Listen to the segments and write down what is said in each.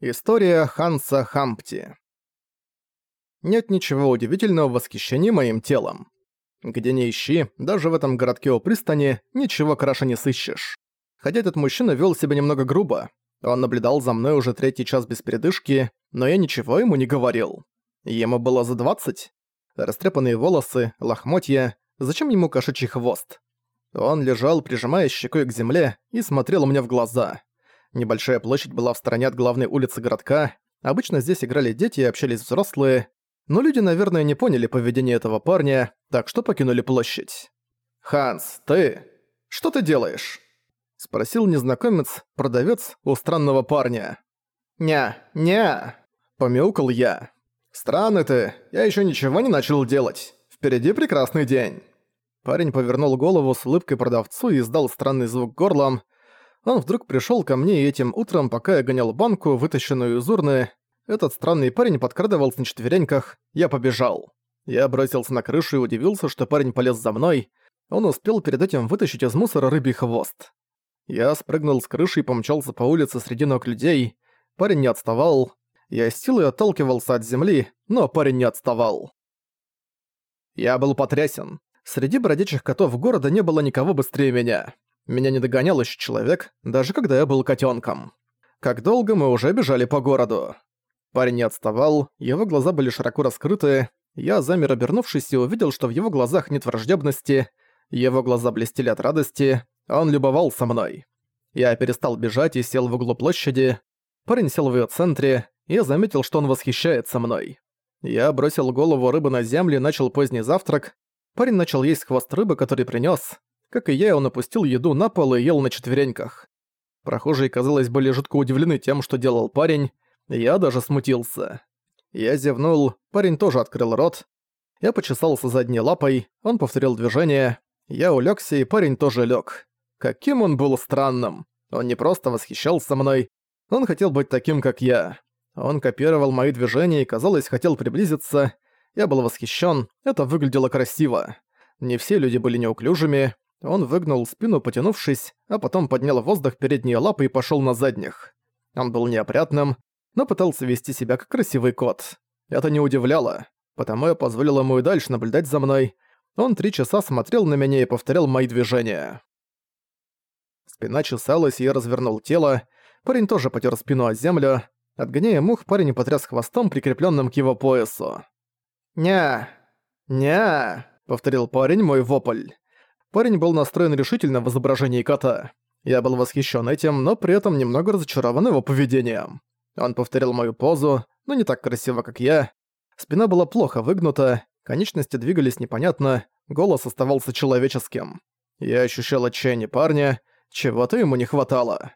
История Ханса Хампти Нет ничего удивительного в восхищении моим телом. Где ни ищи, даже в этом городке у пристани, ничего краше не сыщешь. Хотя этот мужчина вел себя немного грубо. Он наблюдал за мной уже третий час без передышки, но я ничего ему не говорил. Ему было за двадцать. Растрепанные волосы, лохмотья, зачем ему кошачий хвост? Он лежал, прижимая щекой к земле, и смотрел мне в глаза. Небольшая площадь была в стороне от главной улицы городка. Обычно здесь играли дети и общались взрослые. Но люди, наверное, не поняли поведение этого парня, так что покинули площадь. «Ханс, ты? Что ты делаешь?» Спросил незнакомец, продавец у странного парня. «Ня, ня!» Помяукал я. «Странный ты, я еще ничего не начал делать. Впереди прекрасный день». Парень повернул голову с улыбкой продавцу и издал странный звук горлом, он вдруг пришел ко мне этим утром, пока я гонял банку, вытащенную из урны, этот странный парень подкрадывался на четвереньках, я побежал. Я бросился на крышу и удивился, что парень полез за мной. Он успел перед этим вытащить из мусора рыбий хвост. Я спрыгнул с крыши и помчался по улице среди ног людей. Парень не отставал. Я с силой отталкивался от земли, но парень не отставал. Я был потрясен. Среди бродячих котов города не было никого быстрее меня. Меня не догонял еще человек, даже когда я был котенком. Как долго мы уже бежали по городу. Парень не отставал, его глаза были широко раскрыты, я замер обернувшись и увидел, что в его глазах нет враждебности, его глаза блестели от радости, он любовался мной. Я перестал бежать и сел в углу площади. Парень сел в её центре, и я заметил, что он восхищается мной. Я бросил голову рыбы на землю и начал поздний завтрак. Парень начал есть хвост рыбы, который принёс. Как и я, он опустил еду на пол и ел на четвереньках. Прохожие, казалось, были жутко удивлены тем, что делал парень. Я даже смутился. Я зевнул, парень тоже открыл рот. Я почесался задней лапой, он повторил движение. Я улегся, и парень тоже лег. Каким он был странным. Он не просто восхищался мной, он хотел быть таким, как я. Он копировал мои движения и, казалось, хотел приблизиться. Я был восхищен, это выглядело красиво. Не все люди были неуклюжими, он выгнул спину, потянувшись, а потом поднял в воздух передние лапы и пошёл на задних. Он был неопрятным, но пытался вести себя как красивый кот. Это не удивляло, потому я позволил ему и дальше наблюдать за мной. Он три часа смотрел на меня и повторял мои движения. Спина чесалась, и я развернул тело. Парень тоже потер спину о землю. Отгоняя мух, парень потряс хвостом, прикреплённым к его поясу. «Ня! Ня!» — повторил парень мой вопль. Парень был настроен решительно в изображении кота. Я был восхищен этим, но при этом немного разочарован его поведением. Он повторил мою позу, но не так красиво, как я. Спина была плохо выгнута, конечности двигались непонятно, голос оставался человеческим. Я ощущал отчаяние парня, чего-то ему не хватало.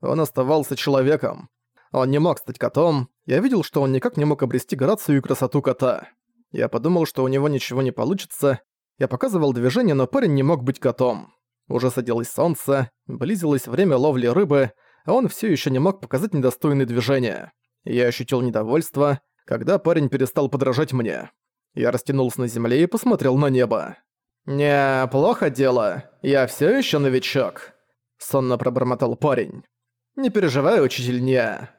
Он оставался человеком. Он не мог стать котом, я видел, что он никак не мог обрести грацию и красоту кота. Я подумал, что у него ничего не получится, я показывал движение, но парень не мог быть котом. Уже садилось солнце, близилось время ловли рыбы, а он все еще не мог показать недостойные движения. Я ощутил недовольство, когда парень перестал подражать мне. Я растянулся на земле и посмотрел на небо. «Не, плохо дело. Я все еще новичок», — сонно пробормотал парень. «Не переживай, учитель, не».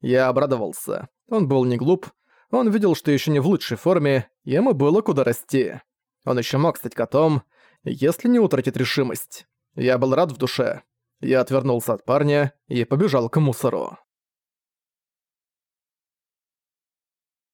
Я обрадовался. Он был не глуп. Он видел, что еще не в лучшей форме, ему было куда расти. Он еще мог стать котом, если не утратит решимость. Я был рад в душе. Я отвернулся от парня и побежал к мусору.